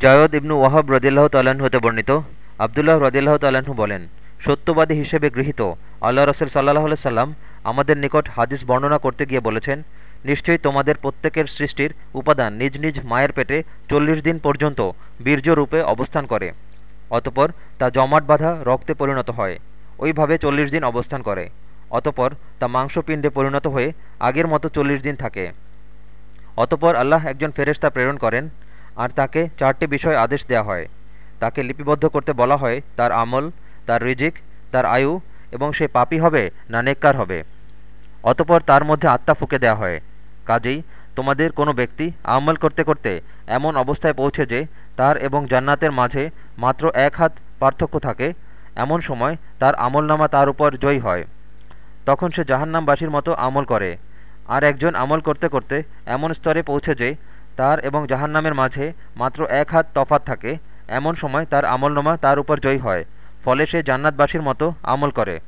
জায়দ ইবনু ওয়াহাব রদিল্লাহ তাল্লাহ্ন হতে বর্ণিত। আবদুল্লাহ রদিল্লাহ তাল্লাহ্ন বলেন, সত্যবাদী হিসেবে গৃহীত আল্লাহ রসুল সাল্লাহ সাল্লাম আমাদের নিকট হাদিস বর্ণনা করতে গিয়ে বলেছেন, নিশ্চয়ই তোমাদের প্রত্যেকের সৃষ্টির উপাদান নিজ নিজ মায়ের পেটে চল্লিশ দিন পর্যন্ত বীর্য রূপে অবস্থান করে, অতপর তা জমাট বাঁধা রক্তে পরিণত হয়, ওইভাবে চল্লিশ দিন অবস্থান করে, অতপর তা মাংসপিণ্ডে পরিণত হয়ে আগের মতো চল্লিশ দিন থাকে। অতপর আল্লাহ একজন ফেরেশতা প্রেরণ করেন আর তাকে চারটি বিষয় আদেশ দেয়া হয়। তাকে লিপিবদ্ধ করতে বলা হয়, তার আমল, তার রিজিক, তার আয়ু, এবং সে পাপী হবে না নেককার হবে। অতপর তার মধ্যে আত্মা ফুঁকে দেয়া হয়। কাজেই তোমাদের কোনো ব্যক্তি আমল করতে করতে এমন অবস্থায় পৌঁছে যে তার এবং জান্নাতের মাঝে মাত্র এক হাত পার্থক্য থাকে, এমন সময় তার আমলনামা তার উপর জয়ী হয়। তখন সে জাহান্নামবাসীর মতো আমল করে। আর একজন আমল করতে করতে এমন স্তরে পৌঁছে যে তার এবং জাহান্নামের মাঝে মাত্র এক হাত তফাত থাকে, এমন সময় তার আমলনামা তার উপর জয়ী হয়, ফলে সে জান্নাতবাসীর মতো আমল করে।